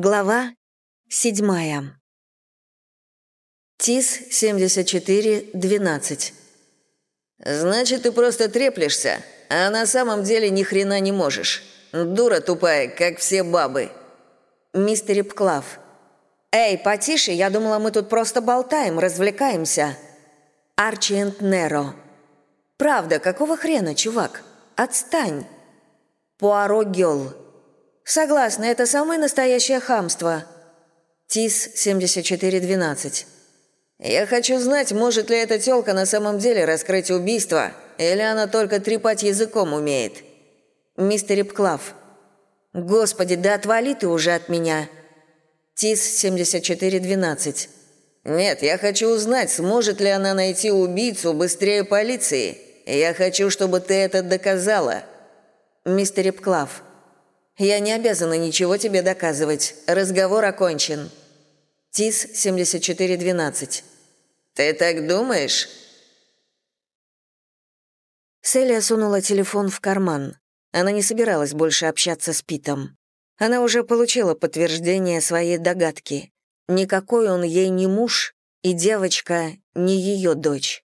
Глава седьмая. ТИС 74-12. «Значит, ты просто треплешься, а на самом деле ни хрена не можешь. Дура тупая, как все бабы». Мистер Репклав. «Эй, потише, я думала, мы тут просто болтаем, развлекаемся». Арчи Неро. «Правда, какого хрена, чувак? Отстань». Пуаро Гелл. Согласна, это самое настоящее хамство. ТИС 7412. Я хочу знать, может ли эта тёлка на самом деле раскрыть убийство, или она только трепать языком умеет. Мистер Репклав. Господи, да отвали ты уже от меня. ТИС 7412. Нет, я хочу узнать, сможет ли она найти убийцу быстрее полиции. Я хочу, чтобы ты это доказала. Мистер Репклав. Я не обязана ничего тебе доказывать. Разговор окончен. ТИС 7412. Ты так думаешь? Селия сунула телефон в карман. Она не собиралась больше общаться с Питом. Она уже получила подтверждение своей догадки. Никакой он ей не муж, и девочка не ее дочь.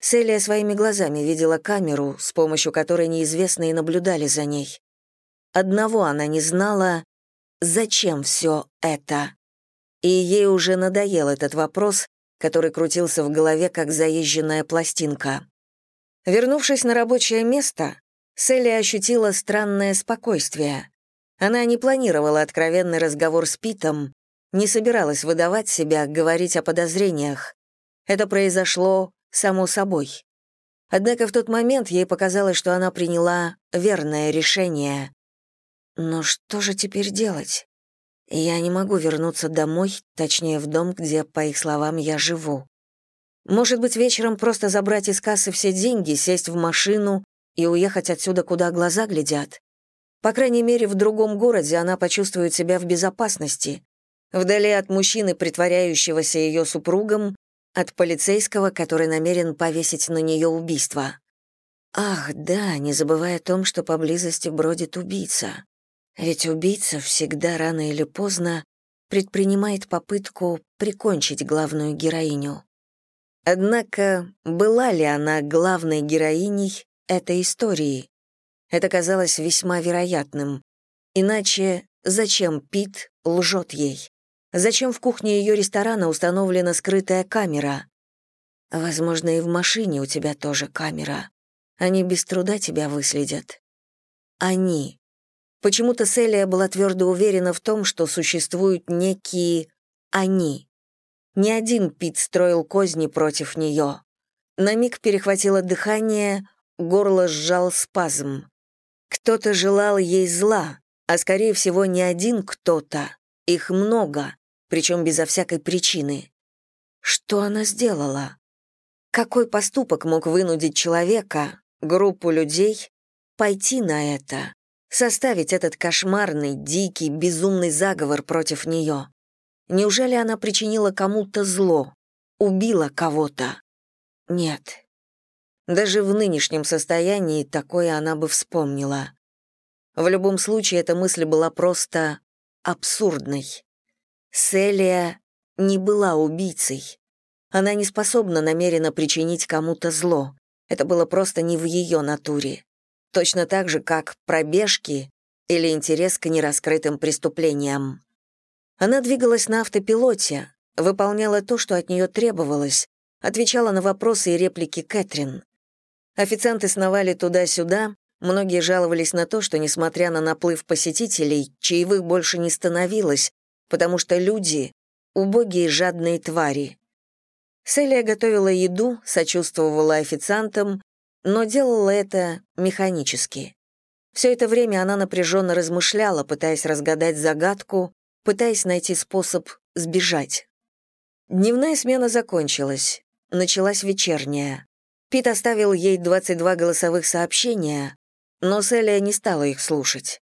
Селия своими глазами видела камеру, с помощью которой неизвестные наблюдали за ней. Одного она не знала — зачем все это? И ей уже надоел этот вопрос, который крутился в голове, как заезженная пластинка. Вернувшись на рабочее место, Селли ощутила странное спокойствие. Она не планировала откровенный разговор с Питом, не собиралась выдавать себя, говорить о подозрениях. Это произошло само собой. Однако в тот момент ей показалось, что она приняла верное решение. Но что же теперь делать? Я не могу вернуться домой, точнее, в дом, где, по их словам, я живу. Может быть, вечером просто забрать из кассы все деньги, сесть в машину и уехать отсюда, куда глаза глядят. По крайней мере, в другом городе она почувствует себя в безопасности, вдали от мужчины, притворяющегося ее супругом, от полицейского, который намерен повесить на нее убийство. Ах, да, не забывая о том, что поблизости бродит убийца. Ведь убийца всегда рано или поздно предпринимает попытку прикончить главную героиню. Однако, была ли она главной героиней этой истории? Это казалось весьма вероятным. Иначе зачем Пит лжет ей? Зачем в кухне ее ресторана установлена скрытая камера? Возможно, и в машине у тебя тоже камера. Они без труда тебя выследят. Они. Почему-то Селия была твердо уверена в том, что существуют некие «они». Ни один Пит строил козни против нее. На миг перехватило дыхание, горло сжал спазм. Кто-то желал ей зла, а скорее всего не один кто-то, их много, причем безо всякой причины. Что она сделала? Какой поступок мог вынудить человека, группу людей, пойти на это? Составить этот кошмарный, дикий, безумный заговор против нее? Неужели она причинила кому-то зло, убила кого-то? Нет. Даже в нынешнем состоянии такое она бы вспомнила. В любом случае, эта мысль была просто абсурдной. Селия не была убийцей. Она не способна намеренно причинить кому-то зло. Это было просто не в ее натуре точно так же, как пробежки или интерес к нераскрытым преступлениям. Она двигалась на автопилоте, выполняла то, что от нее требовалось, отвечала на вопросы и реплики Кэтрин. Официанты сновали туда-сюда, многие жаловались на то, что, несмотря на наплыв посетителей, чаевых больше не становилось, потому что люди — убогие жадные твари. Селия готовила еду, сочувствовала официантам, но делала это механически. Все это время она напряженно размышляла, пытаясь разгадать загадку, пытаясь найти способ сбежать. Дневная смена закончилась, началась вечерняя. Пит оставил ей 22 голосовых сообщения, но Селия не стала их слушать.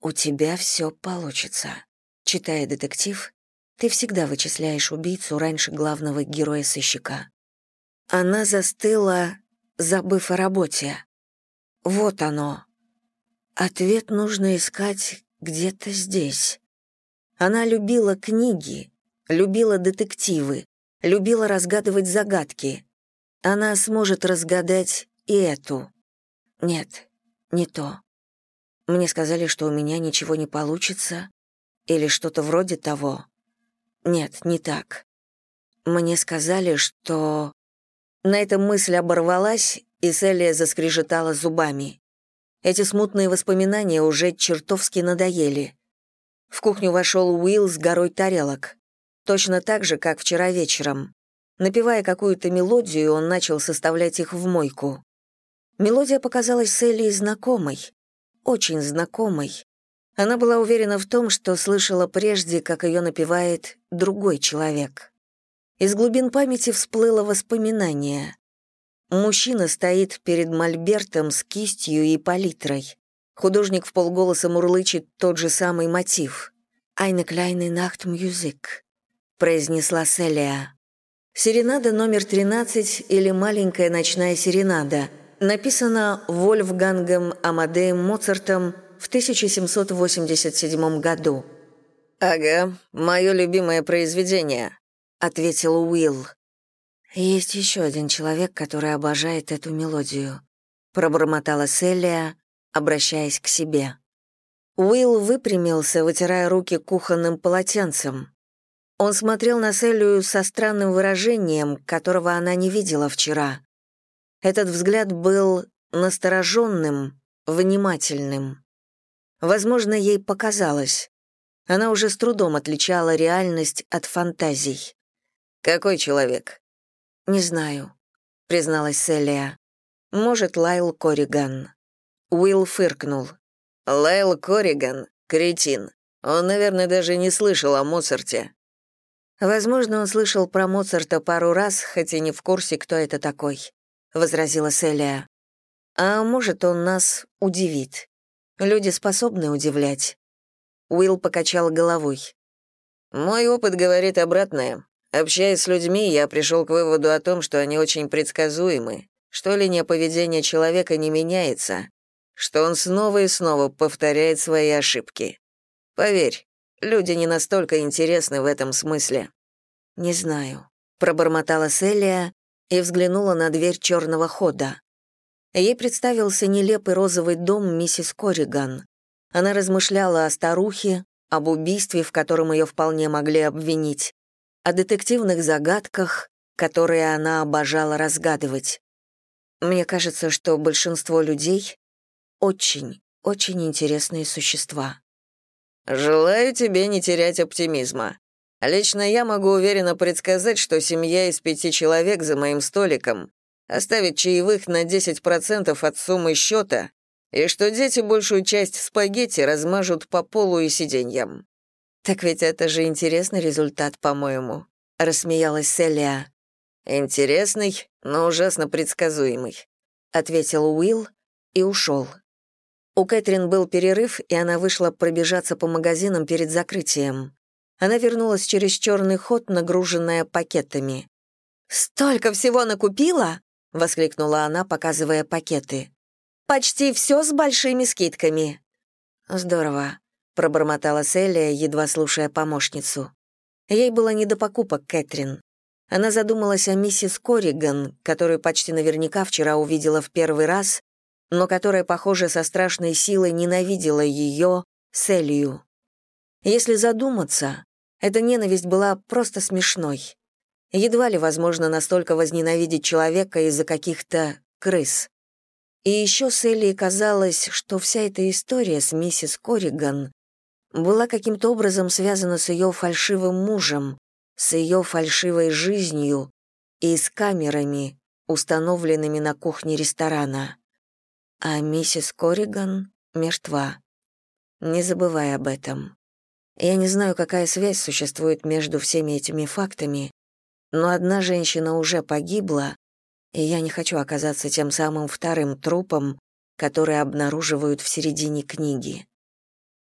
«У тебя все получится», — читая детектив, ты всегда вычисляешь убийцу раньше главного героя-сыщика. Она застыла, забыв о работе. Вот оно. Ответ нужно искать где-то здесь. Она любила книги, любила детективы, любила разгадывать загадки. Она сможет разгадать и эту. Нет, не то. Мне сказали, что у меня ничего не получится, или что-то вроде того. Нет, не так. Мне сказали, что... На этом мысль оборвалась, и Селия заскрежетала зубами. Эти смутные воспоминания уже чертовски надоели. В кухню вошел Уилл с горой тарелок. Точно так же, как вчера вечером. Напевая какую-то мелодию, он начал составлять их в мойку. Мелодия показалась Селли знакомой, очень знакомой. Она была уверена в том, что слышала прежде, как ее напевает другой человек. Из глубин памяти всплыло воспоминание. Мужчина стоит перед мольбертом с кистью и палитрой. Художник в полголоса мурлычет тот же самый мотив. «Eine kleine Nachtmusik», — произнесла Селия. Серенада номер 13 или «Маленькая ночная серенада» написана Вольфгангом Амадеем Моцартом в 1787 году. «Ага, мое любимое произведение», — ответил Уилл. «Есть еще один человек, который обожает эту мелодию», — пробормотала Селия, обращаясь к себе. Уилл выпрямился, вытирая руки кухонным полотенцем. Он смотрел на Селию со странным выражением, которого она не видела вчера. Этот взгляд был настороженным, внимательным. Возможно, ей показалось. Она уже с трудом отличала реальность от фантазий. «Какой человек?» «Не знаю», — призналась Селия. «Может, Лайл Кориган». Уилл фыркнул. «Лайл Кориган — кретин. Он, наверное, даже не слышал о Моцарте». «Возможно, он слышал про Моцарта пару раз, хотя не в курсе, кто это такой», — возразила Селия. «А может, он нас удивит. Люди способны удивлять». Уилл покачал головой. «Мой опыт говорит обратное. Общаясь с людьми, я пришел к выводу о том, что они очень предсказуемы, что линия поведения человека не меняется, что он снова и снова повторяет свои ошибки. Поверь, люди не настолько интересны в этом смысле. Не знаю, пробормотала Селия и взглянула на дверь черного хода. Ей представился нелепый розовый дом миссис Кориган. Она размышляла о старухе, об убийстве, в котором ее вполне могли обвинить, о детективных загадках, которые она обожала разгадывать. Мне кажется, что большинство людей очень, очень интересные существа. «Желаю тебе не терять оптимизма. Лично я могу уверенно предсказать, что семья из пяти человек за моим столиком оставит чаевых на 10% от суммы счета и что дети большую часть спагетти размажут по полу и сиденьям». «Так ведь это же интересный результат, по-моему», — рассмеялась Селия. «Интересный, но ужасно предсказуемый», — ответил Уилл и ушел. У Кэтрин был перерыв, и она вышла пробежаться по магазинам перед закрытием. Она вернулась через черный ход, нагруженная пакетами. «Столько всего накупила!» — воскликнула она, показывая пакеты. «Почти все с большими скидками». «Здорово», — пробормотала Селия, едва слушая помощницу. Ей было не до покупок Кэтрин. Она задумалась о миссис Корриган, которую почти наверняка вчера увидела в первый раз, но которая, похоже, со страшной силой ненавидела ее, Селию. Если задуматься, эта ненависть была просто смешной. Едва ли возможно настолько возненавидеть человека из-за каких-то крыс. И еще Селии казалось, что вся эта история с миссис Корриган была каким-то образом связана с ее фальшивым мужем, с ее фальшивой жизнью и с камерами, установленными на кухне ресторана. А миссис Корриган мертва. Не забывай об этом. Я не знаю, какая связь существует между всеми этими фактами, но одна женщина уже погибла, и я не хочу оказаться тем самым вторым трупом, который обнаруживают в середине книги.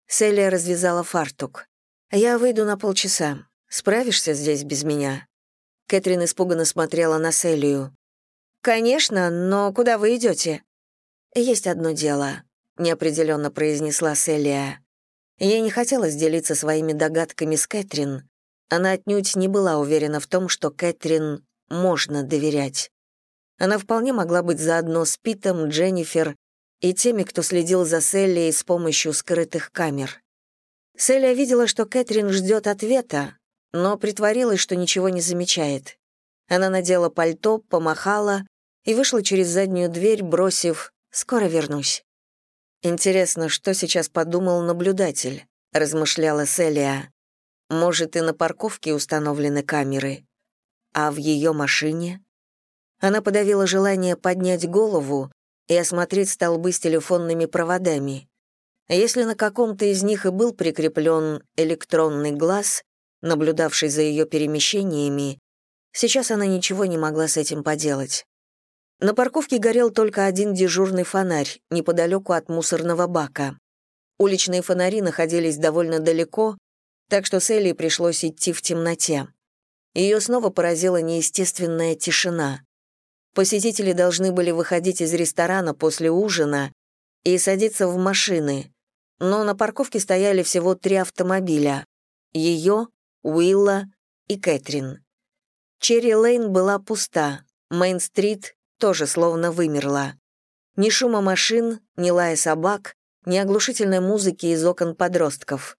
Селия развязала фартук. «Я выйду на полчаса. Справишься здесь без меня?» Кэтрин испуганно смотрела на Селию. «Конечно, но куда вы идете?» «Есть одно дело», — неопределенно произнесла Селия. Ей не хотелось делиться своими догадками с Кэтрин. Она отнюдь не была уверена в том, что Кэтрин можно доверять. Она вполне могла быть заодно с Питом, Дженнифер и теми, кто следил за Селлией с помощью скрытых камер. Селия видела, что Кэтрин ждет ответа, но притворилась, что ничего не замечает. Она надела пальто, помахала и вышла через заднюю дверь, бросив «Скоро вернусь». «Интересно, что сейчас подумал наблюдатель?» — размышляла Селия. «Может, и на парковке установлены камеры? А в ее машине?» Она подавила желание поднять голову и осмотреть столбы с телефонными проводами. Если на каком-то из них и был прикреплен электронный глаз, наблюдавший за ее перемещениями, сейчас она ничего не могла с этим поделать. На парковке горел только один дежурный фонарь, неподалеку от мусорного бака. Уличные фонари находились довольно далеко, так что Селли пришлось идти в темноте. Ее снова поразила неестественная тишина. Посетители должны были выходить из ресторана после ужина и садиться в машины, но на парковке стояли всего три автомобиля — ее, Уилла и Кэтрин. Черри Лейн была пуста, Мейн-стрит тоже словно вымерла. Ни шума машин, ни лая собак, ни оглушительной музыки из окон подростков.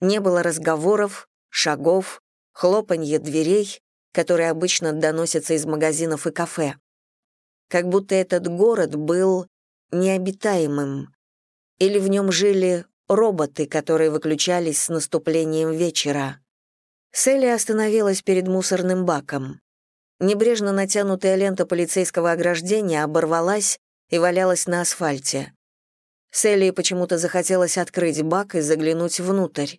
Не было разговоров, шагов, хлопанье дверей, которые обычно доносятся из магазинов и кафе. Как будто этот город был необитаемым, или в нем жили роботы, которые выключались с наступлением вечера. Селли остановилась перед мусорным баком. Небрежно натянутая лента полицейского ограждения оборвалась и валялась на асфальте. Селли почему-то захотелось открыть бак и заглянуть внутрь.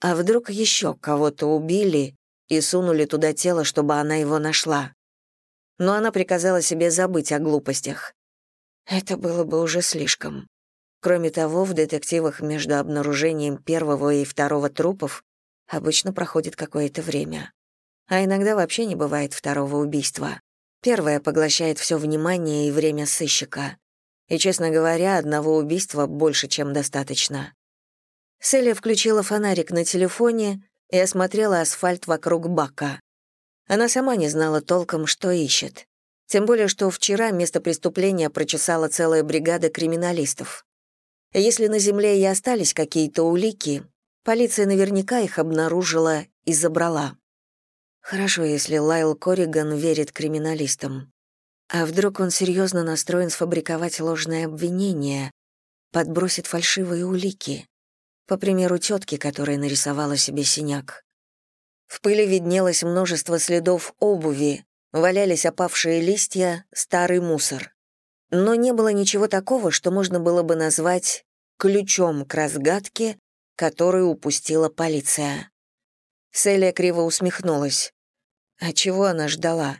А вдруг еще кого-то убили и сунули туда тело, чтобы она его нашла? Но она приказала себе забыть о глупостях. Это было бы уже слишком. Кроме того, в детективах между обнаружением первого и второго трупов обычно проходит какое-то время. А иногда вообще не бывает второго убийства. Первое поглощает все внимание и время сыщика. И, честно говоря, одного убийства больше, чем достаточно. Селия включила фонарик на телефоне и осмотрела асфальт вокруг бака. Она сама не знала толком, что ищет. Тем более, что вчера место преступления прочесала целая бригада криминалистов. Если на земле и остались какие-то улики, полиция наверняка их обнаружила и забрала. Хорошо, если Лайл Корриган верит криминалистам. А вдруг он серьезно настроен сфабриковать ложное обвинение, подбросит фальшивые улики? По примеру тетки, которая нарисовала себе синяк. В пыли виднелось множество следов обуви, валялись опавшие листья, старый мусор но не было ничего такого, что можно было бы назвать ключом к разгадке, которую упустила полиция. Селия криво усмехнулась. А чего она ждала?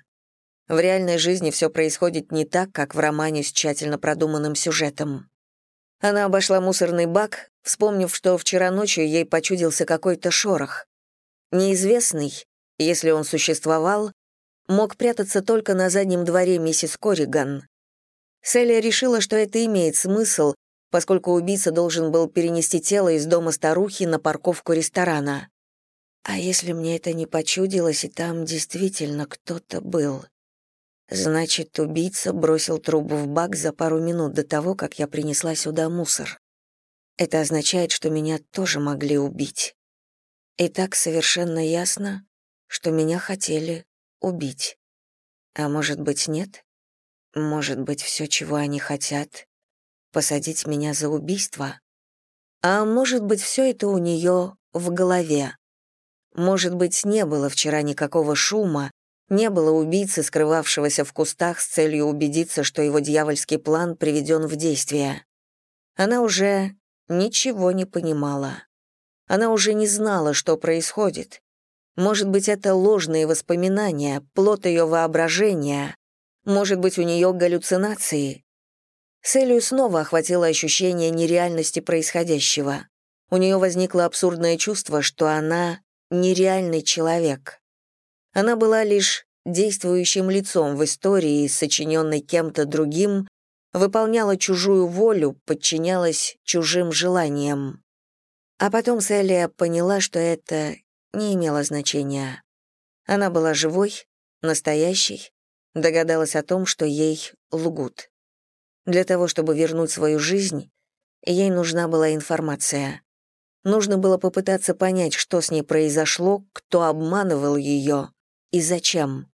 В реальной жизни все происходит не так, как в романе с тщательно продуманным сюжетом. Она обошла мусорный бак, вспомнив, что вчера ночью ей почудился какой-то шорох. Неизвестный, если он существовал, мог прятаться только на заднем дворе миссис Корриган. Селия решила, что это имеет смысл, поскольку убийца должен был перенести тело из дома старухи на парковку ресторана. А если мне это не почудилось, и там действительно кто-то был? Значит, убийца бросил трубу в бак за пару минут до того, как я принесла сюда мусор. Это означает, что меня тоже могли убить. И так совершенно ясно, что меня хотели убить. А может быть, нет? Может быть, все, чего они хотят, посадить меня за убийство? А может быть, все это у нее в голове? Может быть, не было вчера никакого шума, не было убийцы, скрывавшегося в кустах с целью убедиться, что его дьявольский план приведен в действие. Она уже ничего не понимала. Она уже не знала, что происходит. Может быть, это ложные воспоминания, плод ее воображения, может быть, у нее галлюцинации? Селию снова охватило ощущение нереальности происходящего. У нее возникло абсурдное чувство, что она нереальный человек. Она была лишь действующим лицом в истории, сочиненной кем-то другим, выполняла чужую волю, подчинялась чужим желаниям. А потом Селия поняла, что это не имело значения. Она была живой, настоящей, догадалась о том, что ей лгут. Для того, чтобы вернуть свою жизнь, ей нужна была информация. Нужно было попытаться понять, что с ней произошло, кто обманывал ее и зачем.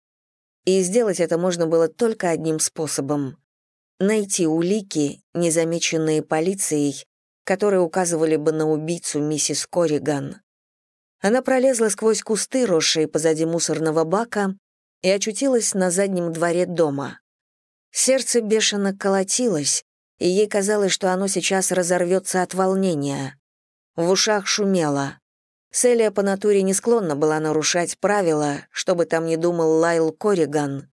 И сделать это можно было только одним способом — найти улики, незамеченные полицией, которые указывали бы на убийцу миссис Корриган. Она пролезла сквозь кусты, росшие позади мусорного бака, и очутилась на заднем дворе дома. Сердце бешено колотилось, и ей казалось, что оно сейчас разорвется от волнения. В ушах шумело. Селия по натуре не склонна была нарушать правила, чтобы там не думал Лайл Корриган.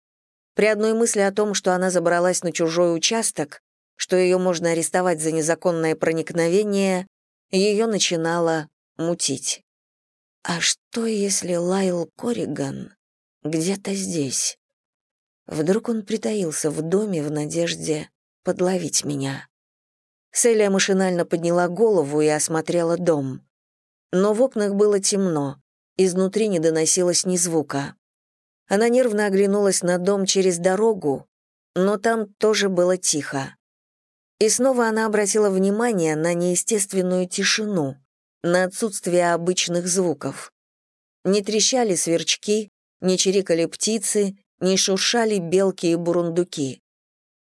При одной мысли о том, что она забралась на чужой участок, что ее можно арестовать за незаконное проникновение, ее начинало мутить. А что, если Лайл Корриган где-то здесь? Вдруг он притаился в доме в надежде подловить меня. Селия машинально подняла голову и осмотрела дом. Но в окнах было темно, изнутри не доносилось ни звука. Она нервно оглянулась на дом через дорогу, но там тоже было тихо. И снова она обратила внимание на неестественную тишину, на отсутствие обычных звуков. Не трещали сверчки, не чирикали птицы, не шуршали белки и бурундуки.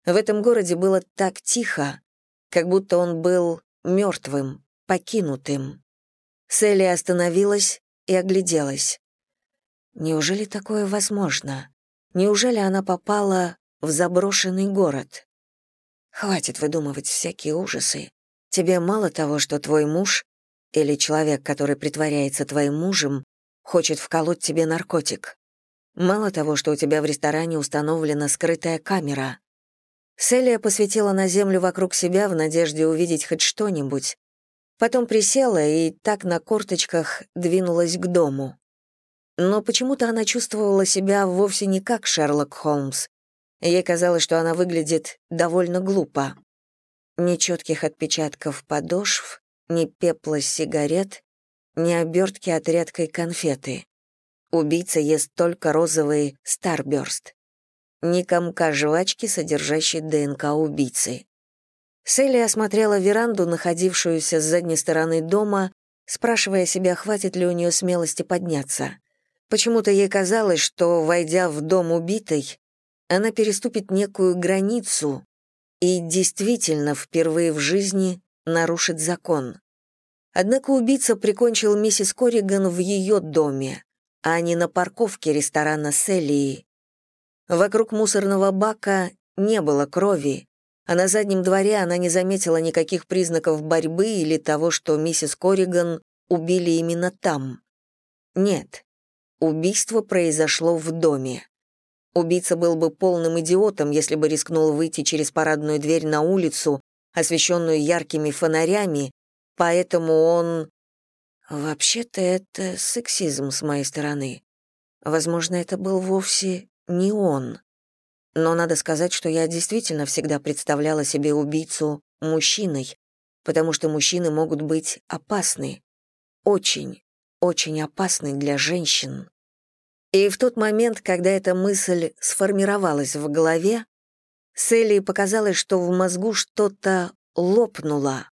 В этом городе было так тихо, как будто он был мертвым, покинутым. Селли остановилась и огляделась. Неужели такое возможно? Неужели она попала в заброшенный город? Хватит выдумывать всякие ужасы. Тебе мало того, что твой муж или человек, который притворяется твоим мужем, хочет вколоть тебе наркотик. Мало того, что у тебя в ресторане установлена скрытая камера. Селия посветила на землю вокруг себя в надежде увидеть хоть что-нибудь, Потом присела и так на корточках двинулась к дому. Но почему-то она чувствовала себя вовсе не как Шерлок Холмс. Ей казалось, что она выглядит довольно глупо. Ни четких отпечатков подошв, ни пепла сигарет, ни обертки от редкой конфеты. Убийца ест только розовый Старберст. Ни комка жвачки, содержащей ДНК убийцы. Селли осмотрела веранду, находившуюся с задней стороны дома, спрашивая себя, хватит ли у нее смелости подняться. Почему-то ей казалось, что, войдя в дом убитой, она переступит некую границу и действительно впервые в жизни нарушит закон. Однако убийца прикончил миссис Корриган в ее доме, а не на парковке ресторана Селии. Вокруг мусорного бака не было крови, а на заднем дворе она не заметила никаких признаков борьбы или того, что миссис Корриган убили именно там. Нет, убийство произошло в доме. Убийца был бы полным идиотом, если бы рискнул выйти через парадную дверь на улицу, освещенную яркими фонарями, поэтому он... Вообще-то это сексизм с моей стороны. Возможно, это был вовсе не он. Но надо сказать, что я действительно всегда представляла себе убийцу мужчиной, потому что мужчины могут быть опасны. Очень, очень опасны для женщин. И в тот момент, когда эта мысль сформировалась в голове, Селли показалось, что в мозгу что-то лопнуло,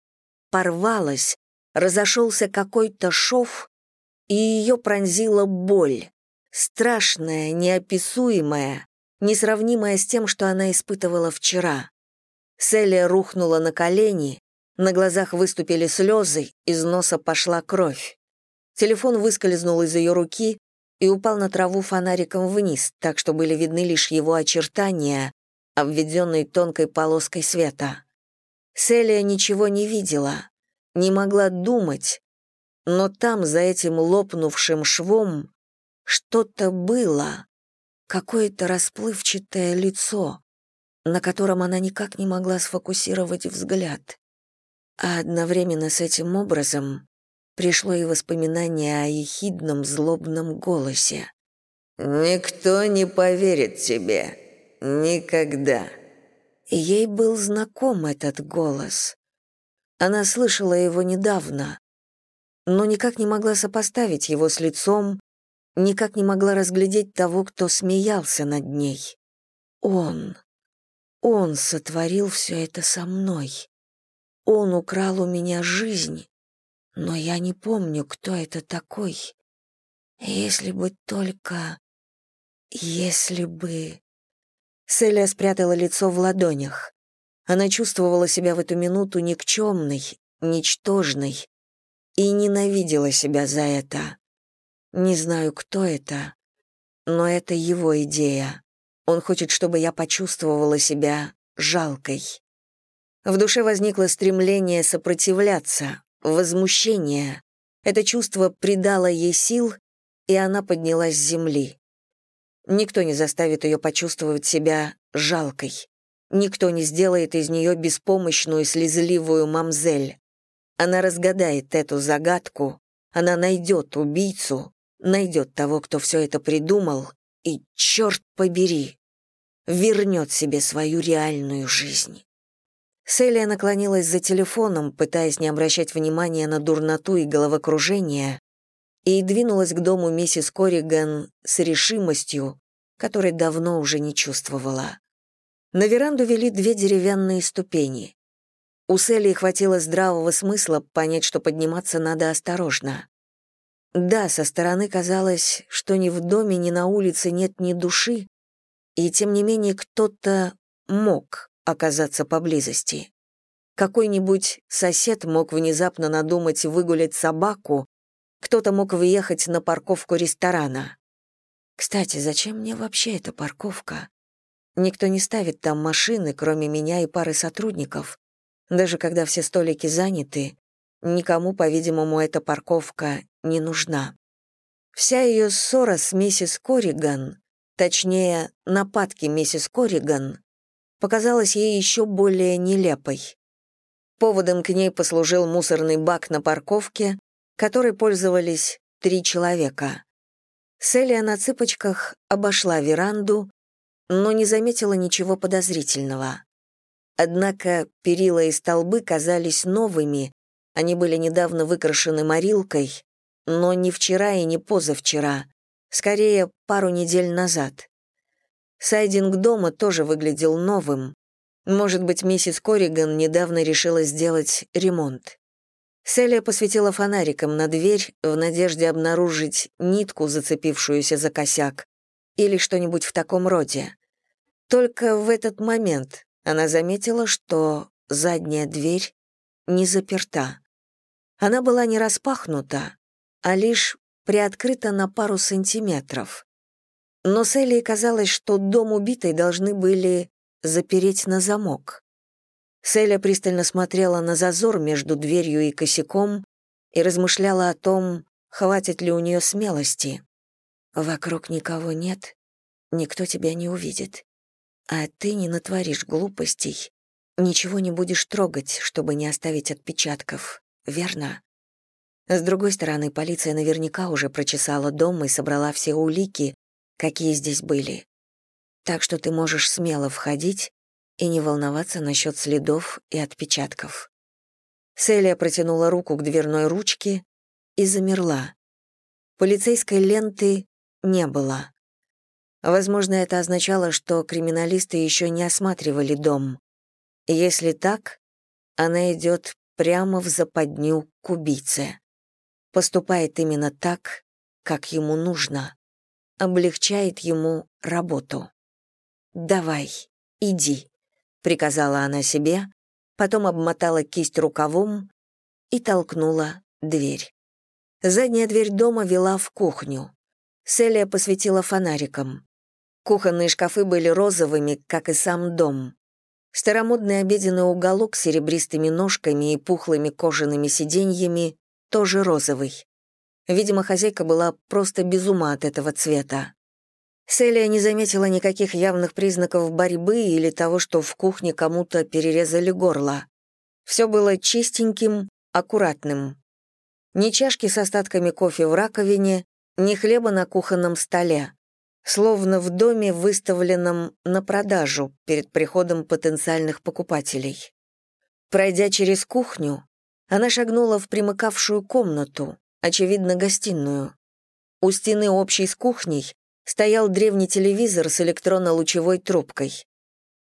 порвалось, разошелся какой-то шов, и ее пронзила боль, страшная, неописуемая, несравнимая с тем, что она испытывала вчера. Селия рухнула на колени, на глазах выступили слезы, из носа пошла кровь. Телефон выскользнул из ее руки и упал на траву фонариком вниз, так что были видны лишь его очертания, обведенные тонкой полоской света. Селия ничего не видела, не могла думать, но там, за этим лопнувшим швом, что-то было, какое-то расплывчатое лицо, на котором она никак не могла сфокусировать взгляд. А одновременно с этим образом пришло и воспоминание о ехидном злобном голосе. «Никто не поверит тебе. Никогда». ей был знаком этот голос. Она слышала его недавно, но никак не могла сопоставить его с лицом, никак не могла разглядеть того, кто смеялся над ней. Он. Он сотворил все это со мной. Он украл у меня жизнь, но я не помню, кто это такой. Если бы только... Если бы... Селия спрятала лицо в ладонях. Она чувствовала себя в эту минуту никчемной, ничтожной и ненавидела себя за это. Не знаю, кто это, но это его идея. Он хочет, чтобы я почувствовала себя жалкой. В душе возникло стремление сопротивляться, возмущение. Это чувство придало ей сил, и она поднялась с земли. Никто не заставит ее почувствовать себя жалкой. Никто не сделает из нее беспомощную, слезливую мамзель. Она разгадает эту загадку, она найдет убийцу, найдет того, кто все это придумал, и, черт побери, вернет себе свою реальную жизнь. Селия наклонилась за телефоном, пытаясь не обращать внимания на дурноту и головокружение, и двинулась к дому миссис Корриган с решимостью, которой давно уже не чувствовала. На веранду вели две деревянные ступени. У Селии хватило здравого смысла понять, что подниматься надо осторожно. Да, со стороны казалось, что ни в доме, ни на улице нет ни души, и тем не менее кто-то мог оказаться поблизости. Какой-нибудь сосед мог внезапно надумать выгулять собаку, кто-то мог въехать на парковку ресторана. Кстати, зачем мне вообще эта парковка? Никто не ставит там машины, кроме меня и пары сотрудников. Даже когда все столики заняты, никому, по-видимому, эта парковка не нужна. Вся ее ссора с миссис Корриган, точнее, нападки миссис Корриган, показалась ей еще более нелепой. Поводом к ней послужил мусорный бак на парковке, которой пользовались три человека. Селия на цыпочках обошла веранду, но не заметила ничего подозрительного. Однако перила и столбы казались новыми, они были недавно выкрашены морилкой, но не вчера и не позавчера, скорее пару недель назад. Сайдинг дома тоже выглядел новым. Может быть, миссис Корриган недавно решила сделать ремонт. Селия посветила фонариком на дверь в надежде обнаружить нитку, зацепившуюся за косяк, или что-нибудь в таком роде. Только в этот момент она заметила, что задняя дверь не заперта. Она была не распахнута, а лишь приоткрыта на пару сантиметров. Но Селии казалось, что дом убитой должны были запереть на замок. Селия пристально смотрела на зазор между дверью и косяком и размышляла о том, хватит ли у нее смелости. Вокруг никого нет, никто тебя не увидит. А ты не натворишь глупостей, ничего не будешь трогать, чтобы не оставить отпечатков, верно? С другой стороны, полиция наверняка уже прочесала дом и собрала все улики, какие здесь были. Так что ты можешь смело входить и не волноваться насчет следов и отпечатков. Селия протянула руку к дверной ручке и замерла. Полицейской ленты не было. Возможно, это означало, что криминалисты еще не осматривали дом. Если так, она идет прямо в западню к убийце. Поступает именно так, как ему нужно. Облегчает ему работу. «Давай, иди», — приказала она себе, потом обмотала кисть рукавом и толкнула дверь. Задняя дверь дома вела в кухню. Селия посветила фонариком. Кухонные шкафы были розовыми, как и сам дом. Старомодный обеденный уголок с серебристыми ножками и пухлыми кожаными сиденьями тоже розовый. Видимо, хозяйка была просто без ума от этого цвета. Селия не заметила никаких явных признаков борьбы или того, что в кухне кому-то перерезали горло. Все было чистеньким, аккуратным. Ни чашки с остатками кофе в раковине, ни хлеба на кухонном столе словно в доме, выставленном на продажу перед приходом потенциальных покупателей. Пройдя через кухню, Она шагнула в примыкавшую комнату, очевидно, гостиную. У стены общей с кухней стоял древний телевизор с электронно-лучевой трубкой.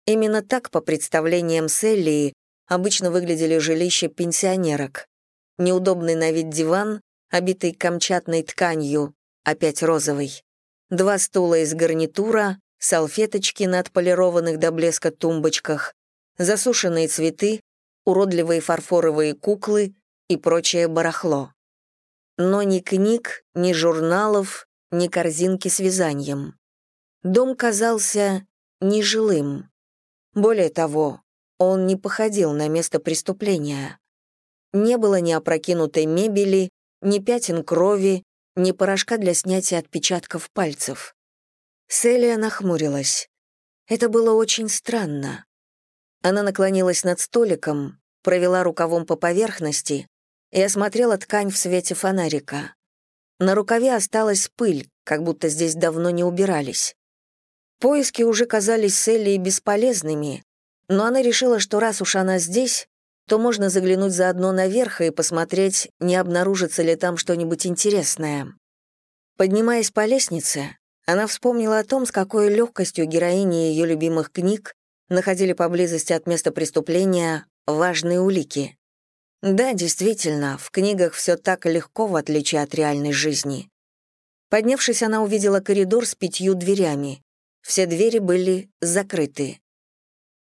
Именно так, по представлениям Селлии, обычно выглядели жилища пенсионерок. Неудобный на вид диван, обитый камчатной тканью, опять розовый. Два стула из гарнитура, салфеточки на отполированных до блеска тумбочках, засушенные цветы, уродливые фарфоровые куклы и прочее барахло. Но ни книг, ни журналов, ни корзинки с вязанием. Дом казался нежилым. Более того, он не походил на место преступления. Не было ни опрокинутой мебели, ни пятен крови, ни порошка для снятия отпечатков пальцев. Селия нахмурилась. Это было очень странно. Она наклонилась над столиком, провела рукавом по поверхности и осмотрела ткань в свете фонарика. На рукаве осталась пыль, как будто здесь давно не убирались. Поиски уже казались Селли бесполезными, но она решила, что раз уж она здесь, то можно заглянуть заодно наверх и посмотреть, не обнаружится ли там что-нибудь интересное. Поднимаясь по лестнице, она вспомнила о том, с какой легкостью героини ее любимых книг находили поблизости от места преступления важные улики. Да, действительно, в книгах все так легко, в отличие от реальной жизни. Поднявшись, она увидела коридор с пятью дверями. Все двери были закрыты.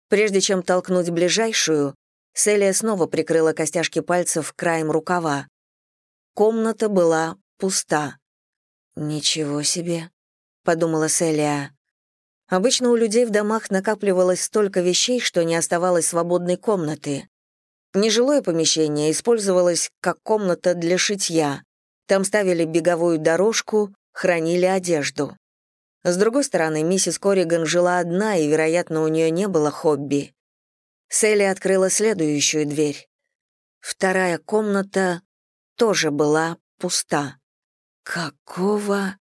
Прежде чем толкнуть ближайшую, Селия снова прикрыла костяшки пальцев краем рукава. Комната была пуста. «Ничего себе», — подумала Селия. Обычно у людей в домах накапливалось столько вещей, что не оставалось свободной комнаты. Нежилое помещение использовалось как комната для шитья. Там ставили беговую дорожку, хранили одежду. С другой стороны, миссис Корриган жила одна, и, вероятно, у нее не было хобби. Селли открыла следующую дверь. Вторая комната тоже была пуста. Какого?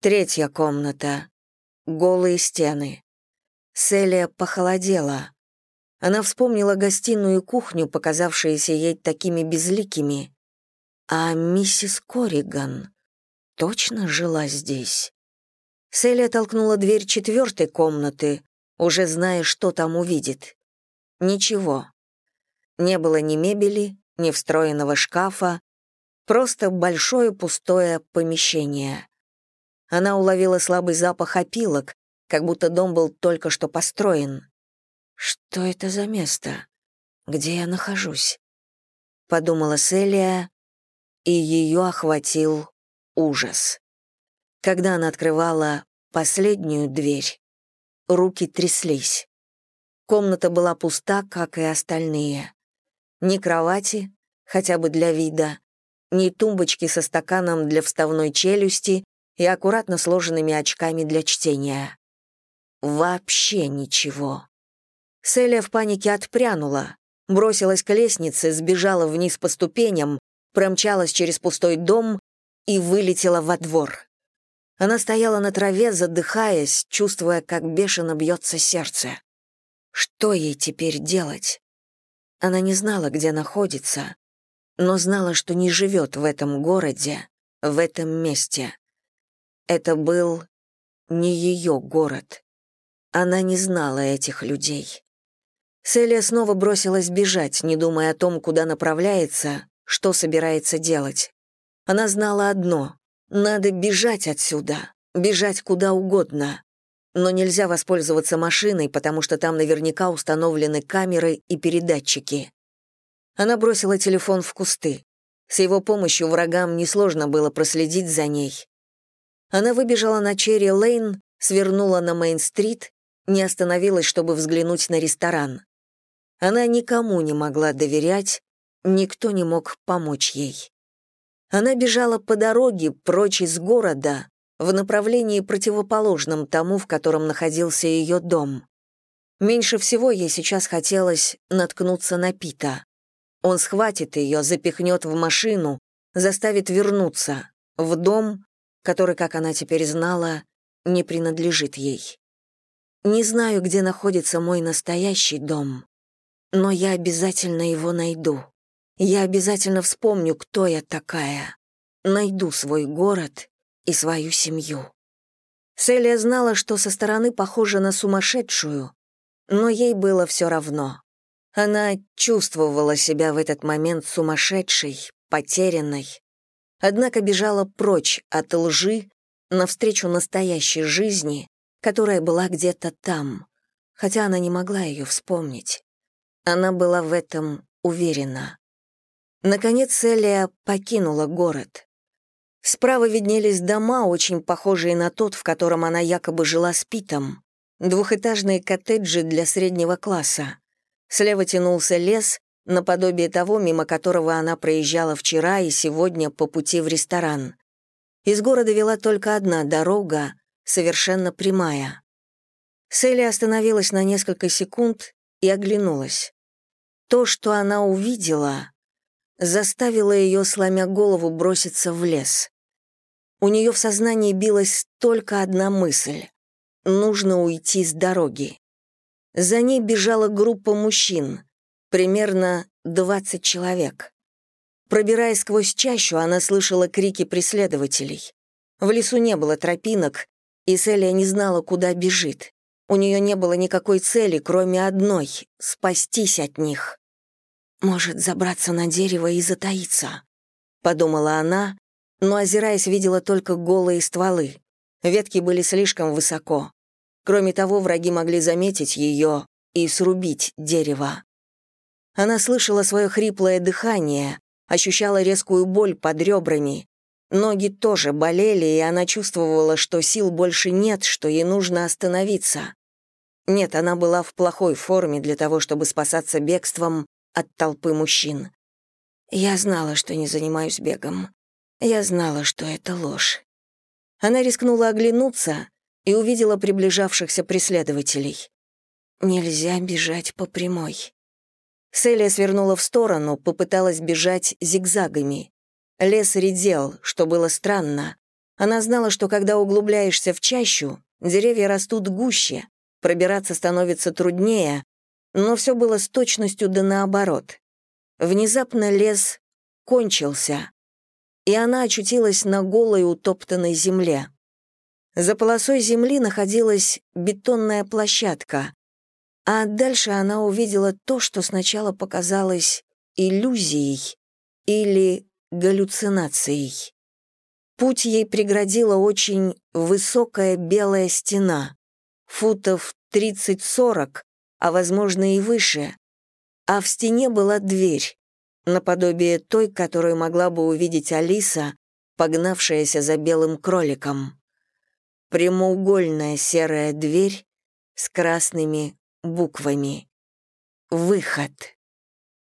Третья комната голые стены. Селия похолодела. Она вспомнила гостиную и кухню, показавшиеся ей такими безликими. А миссис Кориган точно жила здесь? Селия толкнула дверь четвертой комнаты, уже зная, что там увидит. Ничего. Не было ни мебели, ни встроенного шкафа, просто большое пустое помещение. Она уловила слабый запах опилок, как будто дом был только что построен. «Что это за место? Где я нахожусь?» — подумала Селия, и ее охватил ужас. Когда она открывала последнюю дверь, руки тряслись. Комната была пуста, как и остальные. Ни кровати, хотя бы для вида, ни тумбочки со стаканом для вставной челюсти, и аккуратно сложенными очками для чтения. Вообще ничего. Селия в панике отпрянула, бросилась к лестнице, сбежала вниз по ступеням, промчалась через пустой дом и вылетела во двор. Она стояла на траве, задыхаясь, чувствуя, как бешено бьется сердце. Что ей теперь делать? Она не знала, где находится, но знала, что не живет в этом городе, в этом месте. Это был не ее город. Она не знала этих людей. Селия снова бросилась бежать, не думая о том, куда направляется, что собирается делать. Она знала одно — надо бежать отсюда, бежать куда угодно. Но нельзя воспользоваться машиной, потому что там наверняка установлены камеры и передатчики. Она бросила телефон в кусты. С его помощью врагам несложно было проследить за ней. Она выбежала на Черри-Лейн, свернула на Мейн-стрит, не остановилась, чтобы взглянуть на ресторан. Она никому не могла доверять, никто не мог помочь ей. Она бежала по дороге прочь из города, в направлении противоположном тому, в котором находился ее дом. Меньше всего ей сейчас хотелось наткнуться на Пита. Он схватит ее, запихнет в машину, заставит вернуться, в дом, который, как она теперь знала, не принадлежит ей. Не знаю, где находится мой настоящий дом, но я обязательно его найду. Я обязательно вспомню, кто я такая. Найду свой город и свою семью. Селия знала, что со стороны похожа на сумасшедшую, но ей было все равно. Она чувствовала себя в этот момент сумасшедшей, потерянной. Однако бежала прочь от лжи навстречу настоящей жизни, которая была где-то там, хотя она не могла ее вспомнить. Она была в этом уверена. Наконец Элия покинула город. Справа виднелись дома, очень похожие на тот, в котором она якобы жила с Питом. Двухэтажные коттеджи для среднего класса. Слева тянулся лес, наподобие того, мимо которого она проезжала вчера и сегодня по пути в ресторан. Из города вела только одна дорога, совершенно прямая. Селли остановилась на несколько секунд и оглянулась. То, что она увидела, заставило ее, сломя голову, броситься в лес. У нее в сознании билась только одна мысль — нужно уйти с дороги. За ней бежала группа мужчин, примерно 20 человек. Пробираясь сквозь чащу, она слышала крики преследователей. В лесу не было тропинок, и Селия не знала, куда бежит. У нее не было никакой цели, кроме одной — спастись от них. «Может, забраться на дерево и затаиться», — подумала она, но, озираясь, видела только голые стволы. Ветки были слишком высоко. Кроме того, враги могли заметить ее и срубить дерево. Она слышала свое хриплое дыхание, ощущала резкую боль под ребрами. Ноги тоже болели, и она чувствовала, что сил больше нет, что ей нужно остановиться. Нет, она была в плохой форме для того, чтобы спасаться бегством от толпы мужчин. Я знала, что не занимаюсь бегом. Я знала, что это ложь. Она рискнула оглянуться и увидела приближавшихся преследователей. Нельзя бежать по прямой. Селия свернула в сторону, попыталась бежать зигзагами. Лес редел, что было странно. Она знала, что когда углубляешься в чащу, деревья растут гуще, пробираться становится труднее, но все было с точностью да наоборот. Внезапно лес кончился, и она очутилась на голой утоптанной земле. За полосой земли находилась бетонная площадка, а дальше она увидела то, что сначала показалось иллюзией или галлюцинацией. Путь ей преградила очень высокая белая стена, футов 30-40, а, возможно, и выше, а в стене была дверь, наподобие той, которую могла бы увидеть Алиса, погнавшаяся за белым кроликом. Прямоугольная серая дверь с красными буквами. Выход.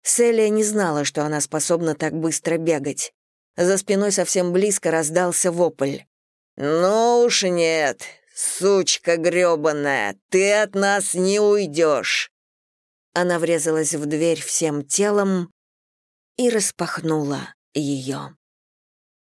Селия не знала, что она способна так быстро бегать. За спиной совсем близко раздался вопль. «Ну уж нет, сучка грёбаная, ты от нас не уйдешь!» Она врезалась в дверь всем телом, и распахнула ее.